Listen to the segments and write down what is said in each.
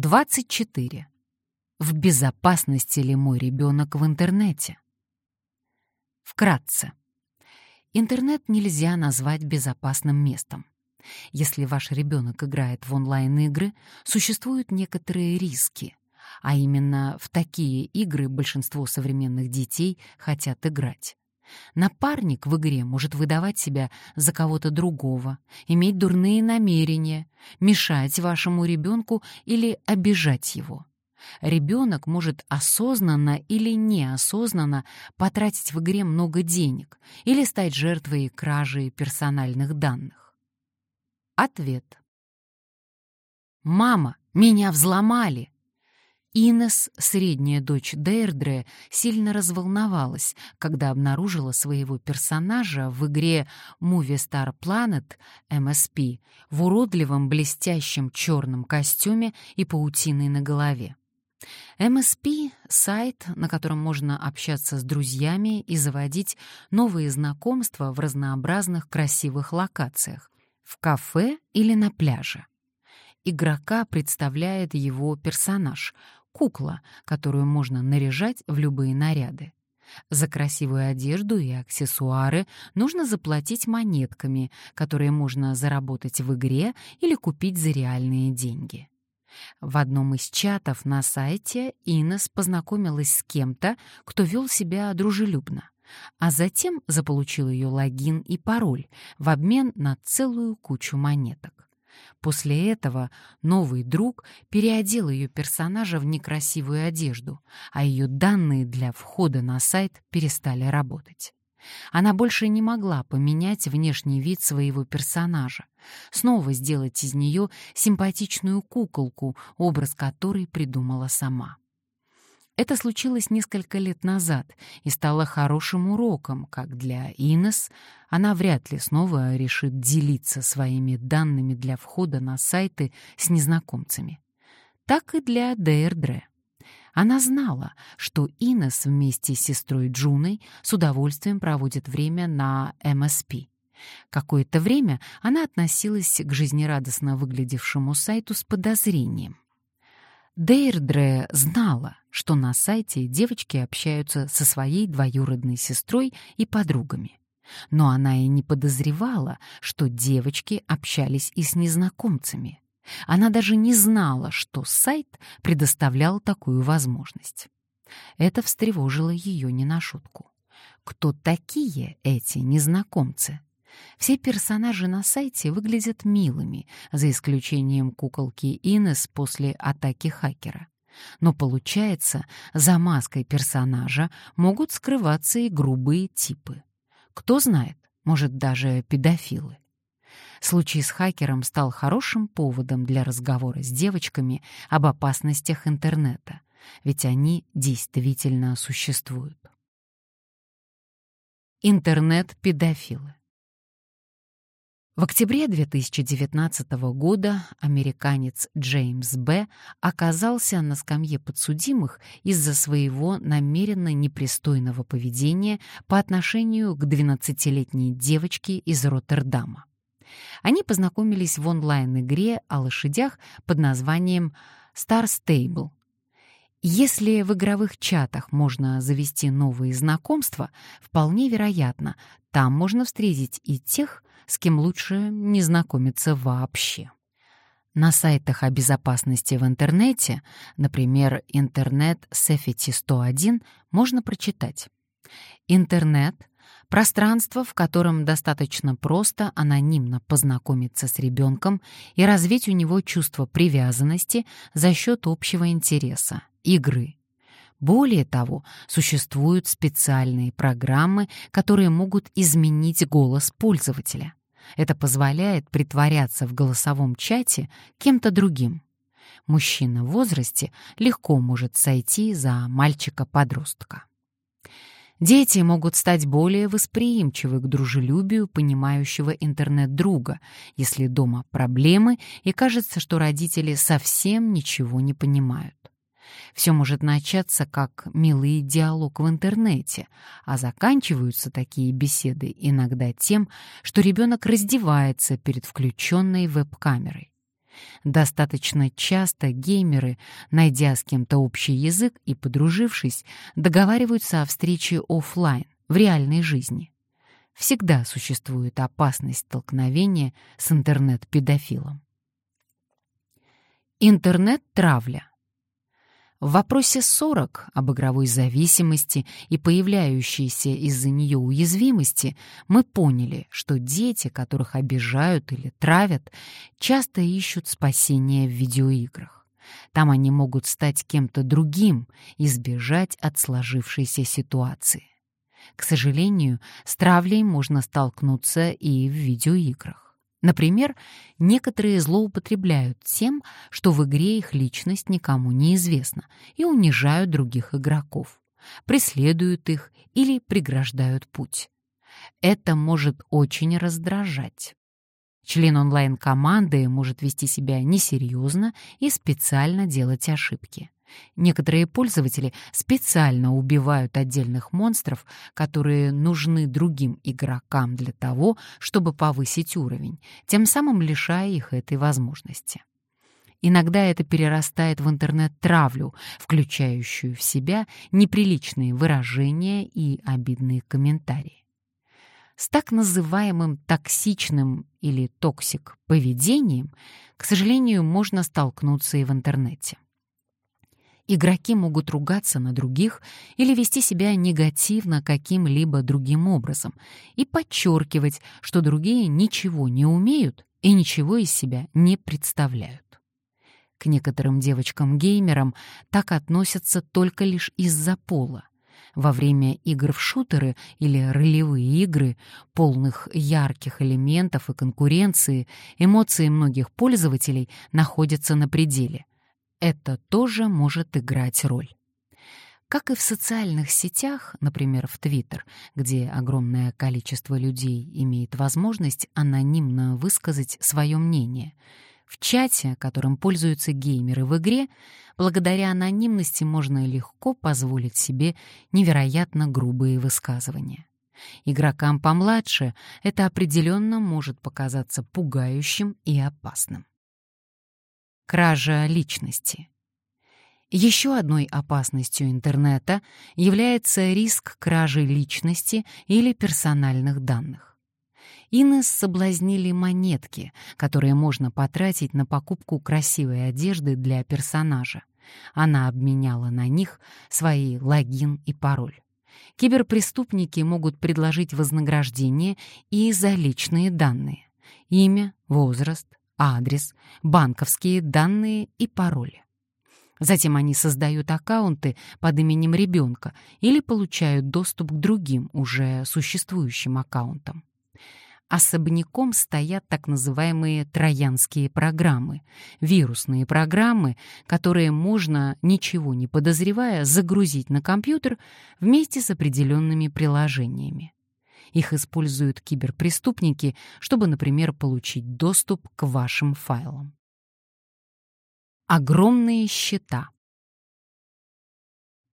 24. В безопасности ли мой ребенок в интернете? Вкратце. Интернет нельзя назвать безопасным местом. Если ваш ребенок играет в онлайн-игры, существуют некоторые риски, а именно в такие игры большинство современных детей хотят играть. Напарник в игре может выдавать себя за кого-то другого, иметь дурные намерения, мешать вашему ребенку или обижать его. Ребенок может осознанно или неосознанно потратить в игре много денег или стать жертвой кражи персональных данных. Ответ. «Мама, меня взломали!» Инес, средняя дочь Дейрдре, сильно разволновалась, когда обнаружила своего персонажа в игре Movie Star Planet MSP в уродливом блестящем черном костюме и паутиной на голове. MSP — сайт, на котором можно общаться с друзьями и заводить новые знакомства в разнообразных красивых локациях — в кафе или на пляже. Игрока представляет его персонаж — кукла, которую можно наряжать в любые наряды. За красивую одежду и аксессуары нужно заплатить монетками, которые можно заработать в игре или купить за реальные деньги. В одном из чатов на сайте Инес познакомилась с кем-то, кто вел себя дружелюбно, а затем заполучил ее логин и пароль в обмен на целую кучу монеток. После этого новый друг переодел ее персонажа в некрасивую одежду, а ее данные для входа на сайт перестали работать. Она больше не могла поменять внешний вид своего персонажа, снова сделать из нее симпатичную куколку, образ которой придумала сама. Это случилось несколько лет назад и стало хорошим уроком, как для Инес, она вряд ли снова решит делиться своими данными для входа на сайты с незнакомцами, так и для Дейрдре. Она знала, что Инес вместе с сестрой Джуной с удовольствием проводит время на МСП. Какое-то время она относилась к жизнерадостно выглядевшему сайту с подозрением. Дейрдре знала, что на сайте девочки общаются со своей двоюродной сестрой и подругами. Но она и не подозревала, что девочки общались и с незнакомцами. Она даже не знала, что сайт предоставлял такую возможность. Это встревожило ее не на шутку. Кто такие эти незнакомцы? Все персонажи на сайте выглядят милыми, за исключением куколки Инес после атаки хакера. Но получается, за маской персонажа могут скрываться и грубые типы. Кто знает, может, даже педофилы. Случай с хакером стал хорошим поводом для разговора с девочками об опасностях интернета, ведь они действительно существуют. Интернет-педофилы в октябре 2019 года американец Джеймс Б. оказался на скамье подсудимых из-за своего намеренно непристойного поведения по отношению к 12-летней девочке из Роттердама. Они познакомились в онлайн-игре о лошадях под названием Star Stable. Если в игровых чатах можно завести новые знакомства, вполне вероятно, там можно встретить и тех, с кем лучше не знакомиться вообще. На сайтах о безопасности в интернете, например, Интернет Safety 101, можно прочитать. Интернет — пространство, в котором достаточно просто анонимно познакомиться с ребенком и развить у него чувство привязанности за счет общего интереса — игры. Более того, существуют специальные программы, которые могут изменить голос пользователя. Это позволяет притворяться в голосовом чате кем-то другим. Мужчина в возрасте легко может сойти за мальчика-подростка. Дети могут стать более восприимчивы к дружелюбию понимающего интернет-друга, если дома проблемы и кажется, что родители совсем ничего не понимают. Все может начаться как милый диалог в интернете, а заканчиваются такие беседы иногда тем, что ребенок раздевается перед включенной веб-камерой. Достаточно часто геймеры, найдя с кем-то общий язык и подружившись, договариваются о встрече офлайн, в реальной жизни. Всегда существует опасность столкновения с интернет-педофилом. Интернет-травля. В вопросе 40 об игровой зависимости и появляющейся из-за нее уязвимости мы поняли, что дети, которых обижают или травят, часто ищут спасения в видеоиграх. Там они могут стать кем-то другим и сбежать от сложившейся ситуации. К сожалению, с травлей можно столкнуться и в видеоиграх. Например, некоторые злоупотребляют тем, что в игре их личность никому не известна, и унижают других игроков, преследуют их или преграждают путь. Это может очень раздражать. Член онлайн-команды может вести себя несерьезно и специально делать ошибки. Некоторые пользователи специально убивают отдельных монстров, которые нужны другим игрокам для того, чтобы повысить уровень, тем самым лишая их этой возможности. Иногда это перерастает в интернет-травлю, включающую в себя неприличные выражения и обидные комментарии. С так называемым токсичным или toxic поведением, к сожалению, можно столкнуться и в интернете. Игроки могут ругаться на других или вести себя негативно каким-либо другим образом и подчеркивать, что другие ничего не умеют и ничего из себя не представляют. К некоторым девочкам-геймерам так относятся только лишь из-за пола. Во время игр в шутеры или ролевые игры, полных ярких элементов и конкуренции, эмоции многих пользователей находятся на пределе это тоже может играть роль. Как и в социальных сетях, например, в Твиттер, где огромное количество людей имеет возможность анонимно высказать свое мнение, в чате, которым пользуются геймеры в игре, благодаря анонимности можно легко позволить себе невероятно грубые высказывания. Игрокам помладше это определенно может показаться пугающим и опасным. Кража личности. Еще одной опасностью интернета является риск кражи личности или персональных данных. Инес соблазнили монетки, которые можно потратить на покупку красивой одежды для персонажа. Она обменяла на них свои логин и пароль. Киберпреступники могут предложить вознаграждение и за личные данные — имя, возраст, адрес, банковские данные и пароли. Затем они создают аккаунты под именем ребенка или получают доступ к другим уже существующим аккаунтам. Особняком стоят так называемые троянские программы, вирусные программы, которые можно, ничего не подозревая, загрузить на компьютер вместе с определенными приложениями. Их используют киберпреступники, чтобы, например, получить доступ к вашим файлам. Огромные счета.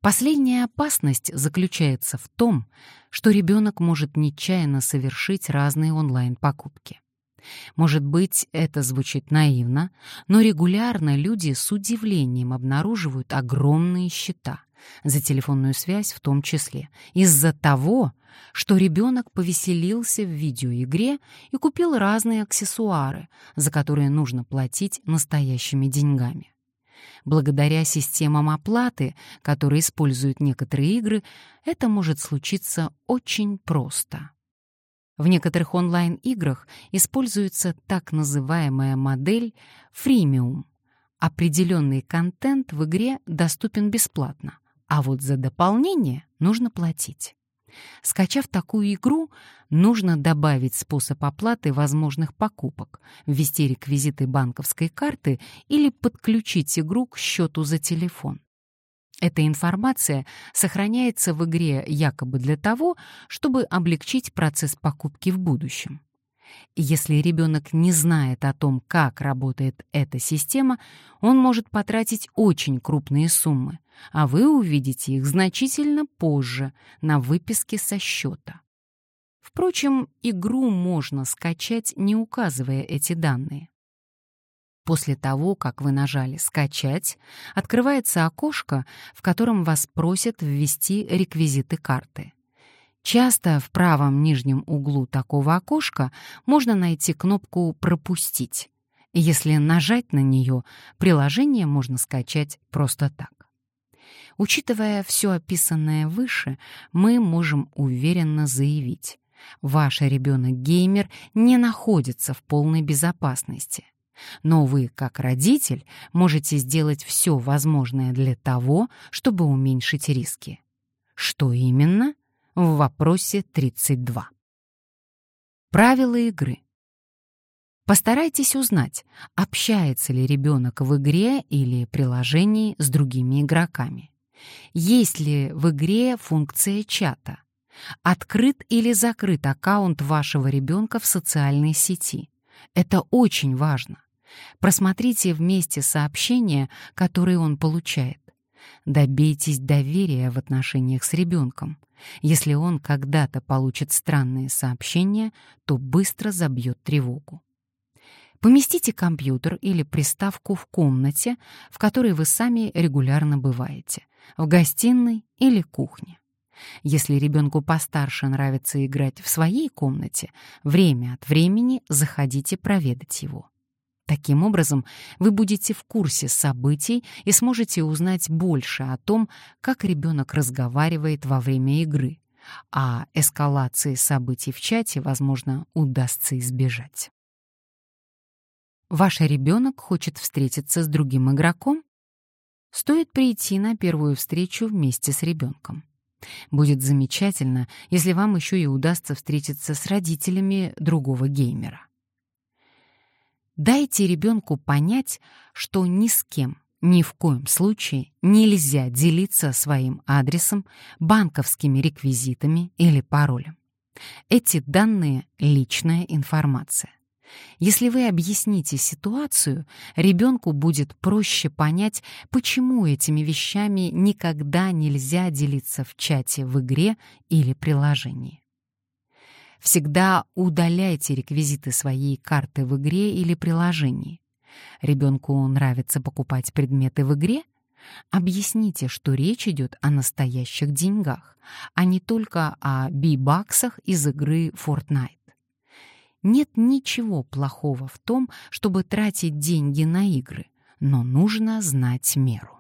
Последняя опасность заключается в том, что ребенок может нечаянно совершить разные онлайн-покупки. Может быть, это звучит наивно, но регулярно люди с удивлением обнаруживают огромные счета, за телефонную связь в том числе, из-за того, что ребенок повеселился в видеоигре и купил разные аксессуары, за которые нужно платить настоящими деньгами. Благодаря системам оплаты, которые используют некоторые игры, это может случиться очень просто. В некоторых онлайн-играх используется так называемая модель фримиум. Определенный контент в игре доступен бесплатно, а вот за дополнение нужно платить. Скачав такую игру, нужно добавить способ оплаты возможных покупок, ввести реквизиты банковской карты или подключить игру к счету за телефон. Эта информация сохраняется в игре якобы для того, чтобы облегчить процесс покупки в будущем. Если ребенок не знает о том, как работает эта система, он может потратить очень крупные суммы, а вы увидите их значительно позже на выписке со счета. Впрочем, игру можно скачать, не указывая эти данные. После того, как вы нажали «Скачать», открывается окошко, в котором вас просят ввести реквизиты карты. Часто в правом нижнем углу такого окошка можно найти кнопку «Пропустить». Если нажать на нее, приложение можно скачать просто так. Учитывая все описанное выше, мы можем уверенно заявить, ваш ребенок-геймер не находится в полной безопасности. Но вы, как родитель, можете сделать все возможное для того, чтобы уменьшить риски. Что именно? В вопросе 32. Правила игры. Постарайтесь узнать, общается ли ребенок в игре или приложении с другими игроками. Есть ли в игре функция чата? Открыт или закрыт аккаунт вашего ребенка в социальной сети? Это очень важно. Просмотрите вместе сообщения, которые он получает. Добейтесь доверия в отношениях с ребенком. Если он когда-то получит странные сообщения, то быстро забьет тревогу. Поместите компьютер или приставку в комнате, в которой вы сами регулярно бываете, в гостиной или кухне. Если ребенку постарше нравится играть в своей комнате, время от времени заходите проведать его. Таким образом, вы будете в курсе событий и сможете узнать больше о том, как ребенок разговаривает во время игры, а эскалации событий в чате, возможно, удастся избежать. Ваш ребенок хочет встретиться с другим игроком? Стоит прийти на первую встречу вместе с ребенком. Будет замечательно, если вам еще и удастся встретиться с родителями другого геймера. Дайте ребенку понять, что ни с кем, ни в коем случае нельзя делиться своим адресом, банковскими реквизитами или паролем. Эти данные — личная информация. Если вы объясните ситуацию, ребенку будет проще понять, почему этими вещами никогда нельзя делиться в чате в игре или приложении. Всегда удаляйте реквизиты своей карты в игре или приложении. Ребенку нравится покупать предметы в игре? Объясните, что речь идет о настоящих деньгах, а не только о би-баксах из игры Fortnite. Нет ничего плохого в том, чтобы тратить деньги на игры, но нужно знать меру.